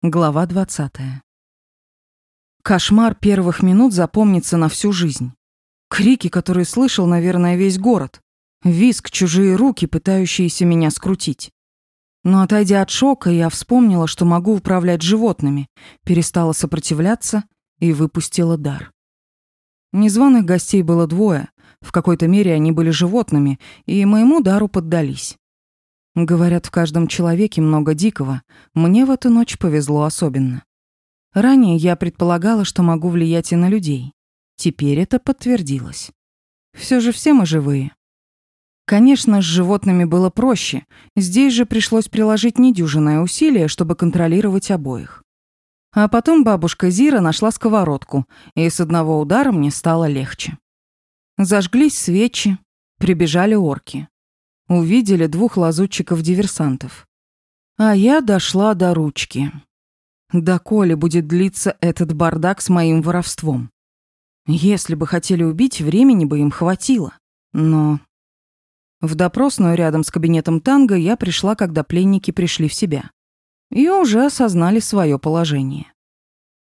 Глава 20. Кошмар первых минут запомнится на всю жизнь. Крики, которые слышал, наверное, весь город. Виск, чужие руки, пытающиеся меня скрутить. Но отойдя от шока, я вспомнила, что могу управлять животными, перестала сопротивляться и выпустила дар. Незваных гостей было двое. В какой-то мере они были животными, и моему дару поддались. Говорят, в каждом человеке много дикого. Мне в эту ночь повезло особенно. Ранее я предполагала, что могу влиять и на людей. Теперь это подтвердилось. Все же все мы живые. Конечно, с животными было проще. Здесь же пришлось приложить недюжинное усилие, чтобы контролировать обоих. А потом бабушка Зира нашла сковородку, и с одного удара мне стало легче. Зажглись свечи, прибежали орки увидели двух лазутчиков-диверсантов. А я дошла до ручки. Доколе будет длиться этот бардак с моим воровством? Если бы хотели убить, времени бы им хватило. Но... В допросную рядом с кабинетом танго я пришла, когда пленники пришли в себя. И уже осознали свое положение.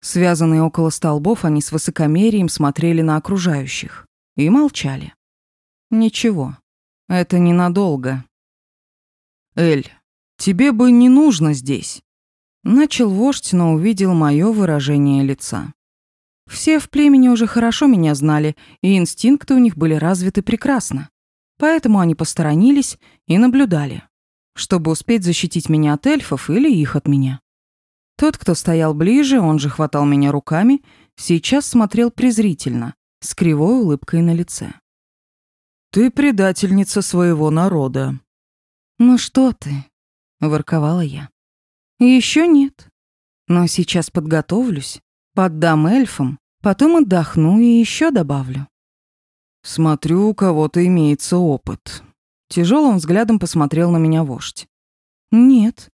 Связанные около столбов, они с высокомерием смотрели на окружающих. И молчали. Ничего, это ненадолго. Эль, тебе бы не нужно здесь. Начал вождь, но увидел мое выражение лица. Все в племени уже хорошо меня знали, и инстинкты у них были развиты прекрасно. Поэтому они посторонились и наблюдали, чтобы успеть защитить меня от эльфов или их от меня. Тот, кто стоял ближе, он же хватал меня руками, сейчас смотрел презрительно, с кривой улыбкой на лице. «Ты предательница своего народа». «Ну что ты?» — ворковала я. «Еще нет. Но сейчас подготовлюсь, поддам эльфам, потом отдохну и еще добавлю». «Смотрю, у кого-то имеется опыт». Тяжелым взглядом посмотрел на меня вождь. «Нет.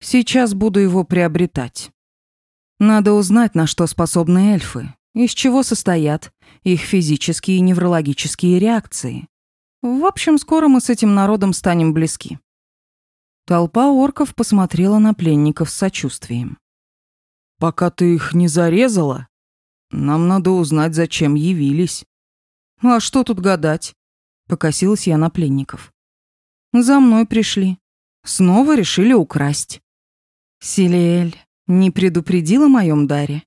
Сейчас буду его приобретать. Надо узнать, на что способны эльфы, из чего состоят их физические и неврологические реакции, в общем, скоро мы с этим народом станем близки. Толпа орков посмотрела на пленников с сочувствием. «Пока ты их не зарезала, нам надо узнать, зачем явились». Ну, «А что тут гадать?» — покосилась я на пленников. «За мной пришли. Снова решили украсть». Силиэль не предупредила о моем даре.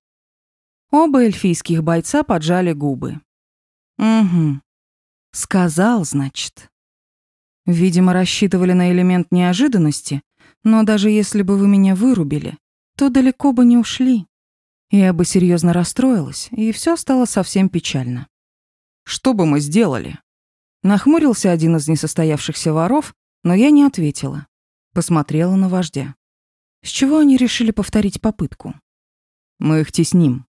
Оба эльфийских бойца поджали губы. «Угу. Сказал, значит. Видимо, рассчитывали на элемент неожиданности, но даже если бы вы меня вырубили, то далеко бы не ушли. Я бы серьезно расстроилась, и все стало совсем печально. Что бы мы сделали? Нахмурился один из несостоявшихся воров, но я не ответила. Посмотрела на вождя. С чего они решили повторить попытку? Мы их тесним.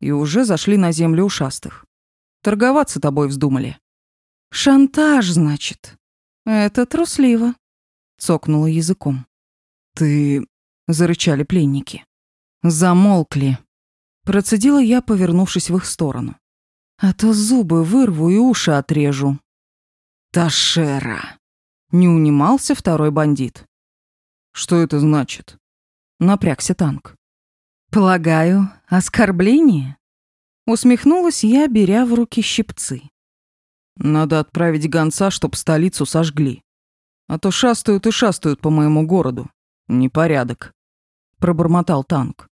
И уже зашли на землю ушастых. Торговаться тобой вздумали. «Шантаж, значит. Это трусливо», — цокнула языком. «Ты...» — зарычали пленники. «Замолкли», — процедила я, повернувшись в их сторону. «А то зубы вырву и уши отрежу». «Ташера!» — не унимался второй бандит. «Что это значит?» — напрягся танк. «Полагаю, оскорбление?» Усмехнулась я, беря в руки щипцы. Надо отправить гонца, чтоб столицу сожгли. А то шастают и шастают по моему городу. Непорядок. Пробормотал танк.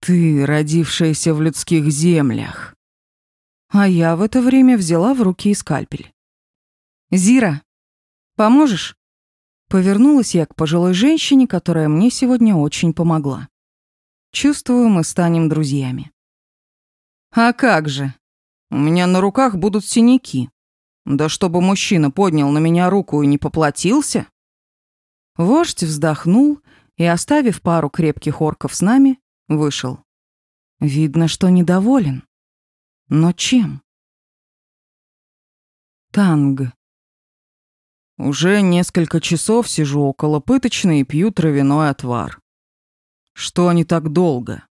Ты, родившаяся в людских землях. А я в это время взяла в руки скальпель. Зира, поможешь? Повернулась я к пожилой женщине, которая мне сегодня очень помогла. Чувствую, мы станем друзьями. А как же? У меня на руках будут синяки. Да чтобы мужчина поднял на меня руку и не поплатился!» Вождь вздохнул и, оставив пару крепких орков с нами, вышел. Видно, что недоволен. Но чем? Танг. Уже несколько часов сижу около пыточной и пью травяной отвар. Что они так долго?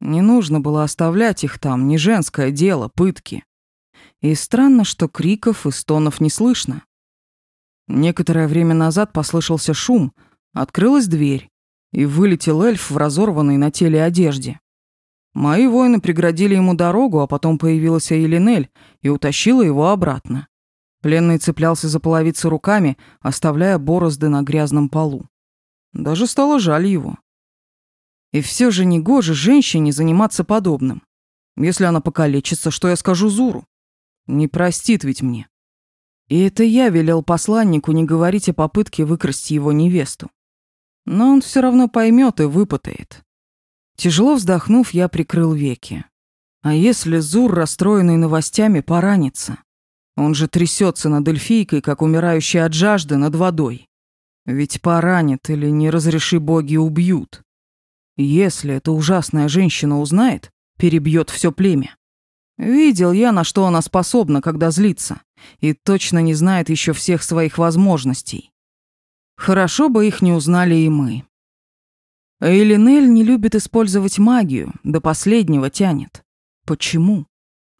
Не нужно было оставлять их там, не женское дело, пытки. И странно, что криков и стонов не слышно. Некоторое время назад послышался шум, открылась дверь, и вылетел эльф в разорванной на теле одежде. Мои воины преградили ему дорогу, а потом появилась Элинель и утащила его обратно. Пленный цеплялся за половицы руками, оставляя борозды на грязном полу. Даже стало жаль его. И все же негоже женщине заниматься подобным. Если она покалечится, что я скажу Зуру? Не простит ведь мне. И это я велел посланнику не говорить о попытке выкрасть его невесту. Но он все равно поймет и выпытает. Тяжело вздохнув, я прикрыл веки. А если Зур, расстроенный новостями, поранится? Он же трясется над эльфийкой, как умирающий от жажды над водой. Ведь поранит или не разреши боги убьют. Если эта ужасная женщина узнает, перебьет все племя. Видел я, на что она способна, когда злится, и точно не знает еще всех своих возможностей. Хорошо бы их не узнали и мы. Элинель не любит использовать магию, до последнего тянет. Почему?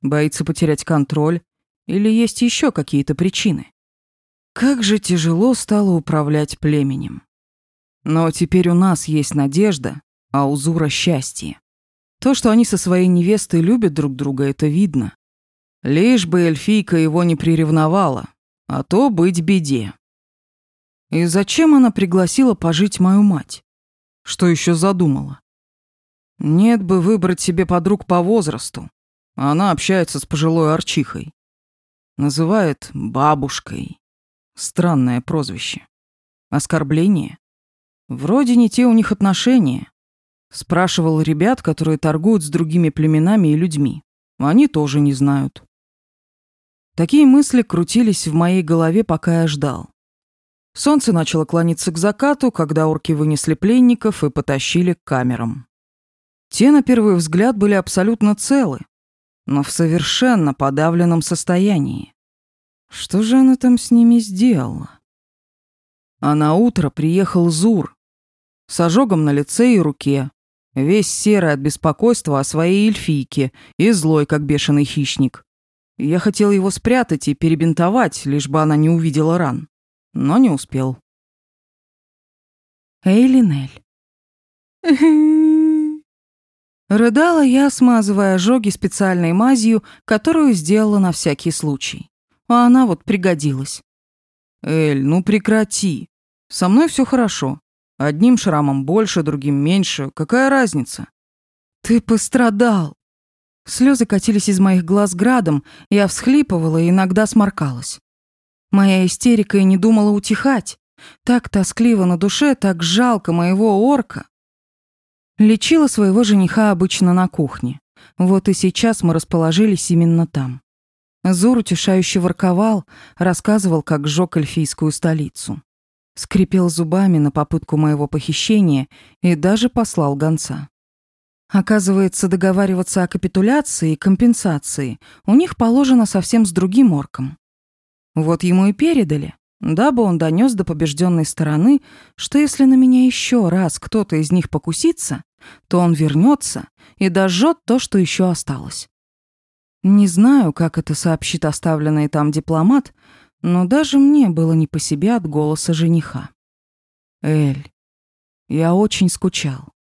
Боится потерять контроль или есть еще какие-то причины? Как же тяжело стало управлять племенем. Но теперь у нас есть надежда, а узора счастья. То, что они со своей невестой любят друг друга, это видно. Лишь бы эльфийка его не приревновала, а то быть беде. И зачем она пригласила пожить мою мать? Что еще задумала? Нет бы выбрать себе подруг по возрасту. Она общается с пожилой арчихой. Называет бабушкой. Странное прозвище. Оскорбление. Вроде не те у них отношения, Спрашивал ребят, которые торгуют с другими племенами и людьми. Они тоже не знают. Такие мысли крутились в моей голове, пока я ждал. Солнце начало клониться к закату, когда орки вынесли пленников и потащили к камерам. Те, на первый взгляд, были абсолютно целы, но в совершенно подавленном состоянии. Что же она там с ними сделала? А на утро приехал Зур с ожогом на лице и руке, весь серый от беспокойства о своей эльфийке и злой, как бешеный хищник. Я хотел его спрятать и перебинтовать, лишь бы она не увидела ран, но не успел. Эйлинель. Рыдала я, смазывая ожоги специальной мазью, которую сделала на всякий случай. А она вот пригодилась. «Эль, ну прекрати. Со мной все хорошо. Одним шрамом больше, другим меньше. Какая разница? Ты пострадал. Слезы катились из моих глаз градом, я всхлипывала и иногда сморкалась. Моя истерика и не думала утихать. Так тоскливо на душе, так жалко моего орка. Лечила своего жениха обычно на кухне. Вот и сейчас мы расположились именно там. Зур утешающе ворковал, рассказывал, как сжег эльфийскую столицу скрипел зубами на попытку моего похищения и даже послал гонца. Оказывается, договариваться о капитуляции и компенсации у них положено совсем с другим орком. Вот ему и передали, дабы он донес до побежденной стороны, что если на меня еще раз кто-то из них покусится, то он вернется и дожжет то, что еще осталось. Не знаю, как это сообщит оставленный там дипломат, но даже мне было не по себе от голоса жениха. «Эль, я очень скучал».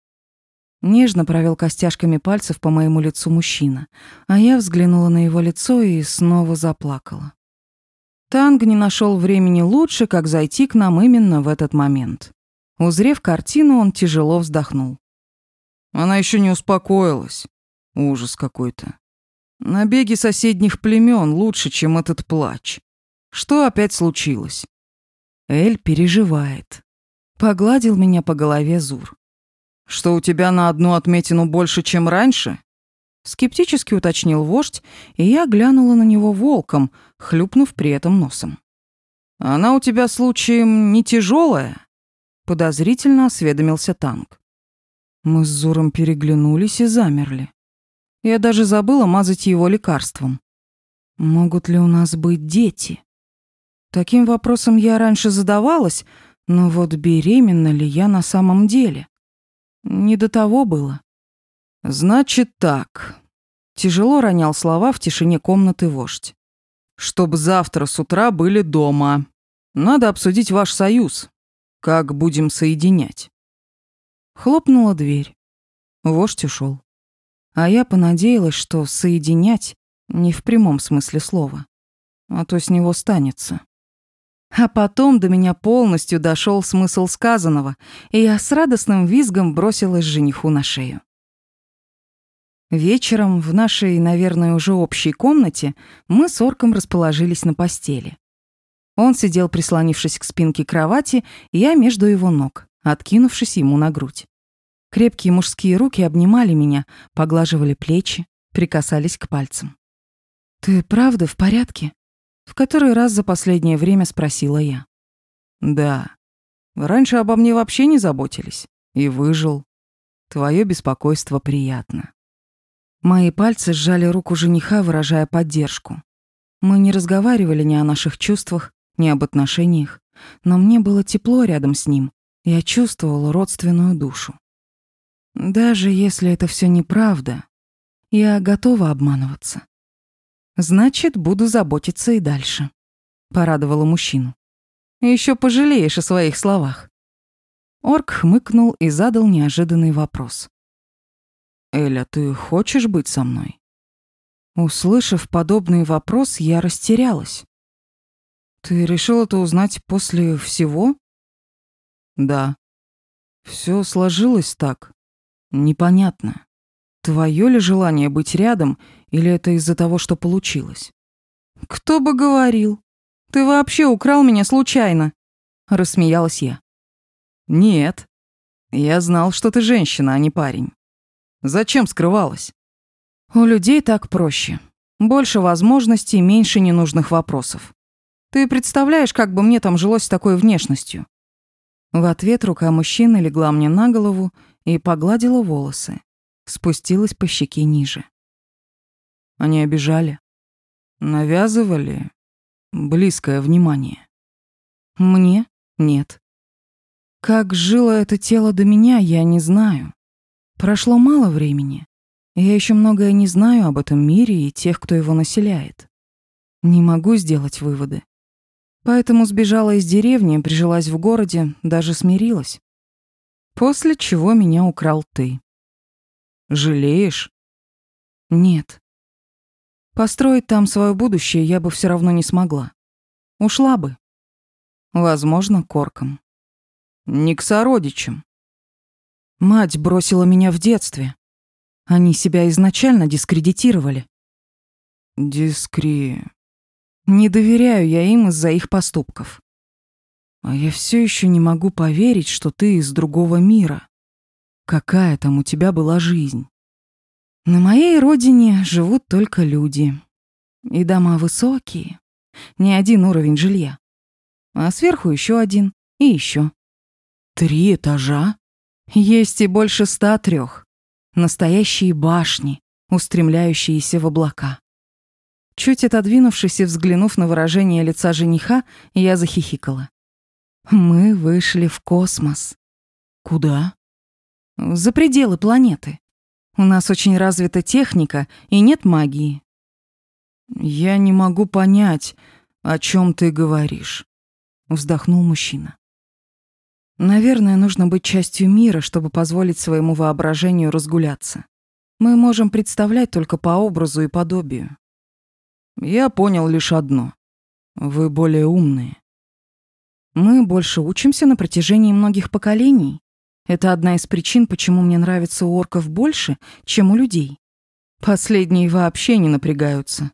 Нежно провел костяшками пальцев по моему лицу мужчина, а я взглянула на его лицо и снова заплакала. Танг не нашел времени лучше, как зайти к нам именно в этот момент. Узрев картину, он тяжело вздохнул. Она еще не успокоилась. Ужас какой-то. Набеги соседних племен лучше, чем этот плач. Что опять случилось? Эль переживает. Погладил меня по голове Зур. Что у тебя на одну отметину больше, чем раньше? Скептически уточнил вождь, и я глянула на него волком, хлюпнув при этом носом. «Она у тебя случаем не тяжелая? подозрительно осведомился танк. Мы с Зуром переглянулись и замерли. Я даже забыла мазать его лекарством. Могут ли у нас быть дети? Таким вопросом я раньше задавалась, но вот беременна ли я на самом деле? Не до того было. Значит так. Тяжело ронял слова в тишине комнаты вождь. чтобы завтра с утра были дома. Надо обсудить ваш союз. Как будем соединять? Хлопнула дверь. Вождь ушел. А я понадеялась, что соединять не в прямом смысле слова, а то с него станется. А потом до меня полностью дошел смысл сказанного, и я с радостным визгом бросилась жениху на шею. Вечером в нашей, наверное, уже общей комнате мы с орком расположились на постели. Он сидел, прислонившись к спинке кровати, я между его ног, откинувшись ему на грудь. Крепкие мужские руки обнимали меня, поглаживали плечи, прикасались к пальцам. «Ты правда в порядке?» В который раз за последнее время спросила я. «Да. Раньше обо мне вообще не заботились. И выжил. Твое беспокойство приятно». Мои пальцы сжали руку жениха, выражая поддержку. Мы не разговаривали ни о наших чувствах, ни об отношениях, но мне было тепло рядом с ним. Я чувствовала родственную душу. Даже если это все неправда, я готова обманываться. Значит, буду заботиться и дальше. Порадовала мужчину. Еще пожалеешь о своих словах. Орк хмыкнул и задал неожиданный вопрос. «Эля, ты хочешь быть со мной?» Услышав подобный вопрос, я растерялась. «Ты решил это узнать после всего?» «Да. Все сложилось так. Непонятно. Твое ли желание быть рядом — или это из-за того, что получилось? Кто бы говорил? Ты вообще украл меня случайно? Рассмеялась я. Нет. Я знал, что ты женщина, а не парень. Зачем скрывалась? У людей так проще. Больше возможностей, меньше ненужных вопросов. Ты представляешь, как бы мне там жилось с такой внешностью? В ответ рука мужчины легла мне на голову и погладила волосы, спустилась по щеке ниже. Они обижали, навязывали близкое внимание. Мне нет. Как жило это тело до меня, я не знаю. Прошло мало времени. Я еще многое не знаю об этом мире и тех, кто его населяет. Не могу сделать выводы. Поэтому сбежала из деревни, прижилась в городе, даже смирилась. После чего меня украл ты. Жалеешь? Нет. Построить там свое будущее я бы все равно не смогла. Ушла бы. Возможно, корком. Не к сородичам. Мать бросила меня в детстве. Они себя изначально дискредитировали. Дискри... Не доверяю я им из-за их поступков. А я все еще не могу поверить, что ты из другого мира. Какая там у тебя была жизнь? На моей родине живут только люди. И дома высокие. Не один уровень жилья. А сверху еще один и еще. Три этажа? Есть и больше ста трех. Настоящие башни, устремляющиеся в облака. Чуть отодвинувшись и взглянув на выражение лица жениха, я захихикала. Мы вышли в космос. Куда? За пределы планеты. У нас очень развита техника и нет магии. Я не могу понять, о чем ты говоришь, вздохнул мужчина. Наверное, нужно быть частью мира, чтобы позволить своему воображению разгуляться. Мы можем представлять только по образу и подобию. Я понял лишь одно. Вы более умные. Мы больше учимся на протяжении многих поколений, это одна из причин, почему мне нравится у орков больше, чем у людей. Последние вообще не напрягаются.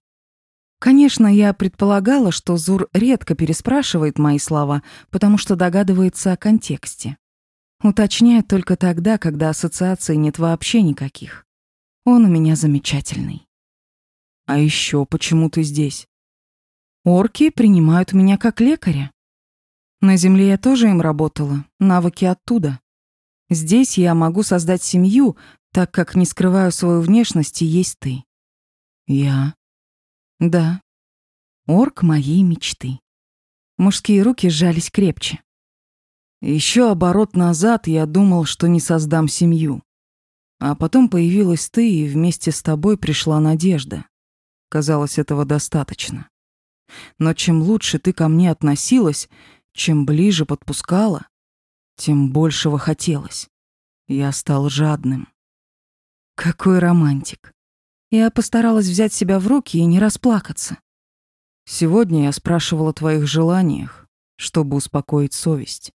Конечно, я предполагала, что Зур редко переспрашивает мои слова, потому что догадывается о контексте. Уточняет только тогда, когда ассоциаций нет вообще никаких. Он у меня замечательный. А еще почему ты здесь? Орки принимают меня как лекаря. На земле я тоже им работала, навыки оттуда. Здесь я могу создать семью, так как не скрываю свою внешность и есть ты. Я. Да. Орк моей мечты. Мужские руки сжались крепче. Еще оборот назад я думал, что не создам семью. А потом появилась ты, и вместе с тобой пришла надежда. Казалось, этого достаточно. Но чем лучше ты ко мне относилась, чем ближе подпускала, тем большего хотелось. Я стал жадным. Какой романтик. Я постаралась взять себя в руки и не расплакаться. Сегодня я спрашивала о твоих желаниях, чтобы успокоить совесть.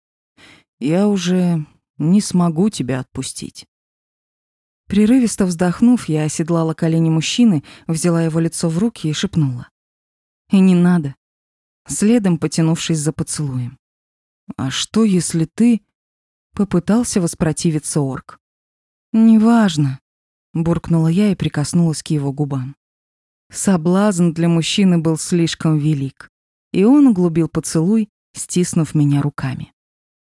Я уже не смогу тебя отпустить. Прерывисто вздохнув, я оседлала колени мужчины, взяла его лицо в руки и шепнула. «И не надо», следом потянувшись за поцелуем. «А что, если ты...» Попытался воспротивиться орк. «Неважно», — буркнула я и прикоснулась к его губам. Соблазн для мужчины был слишком велик, и он углубил поцелуй, стиснув меня руками.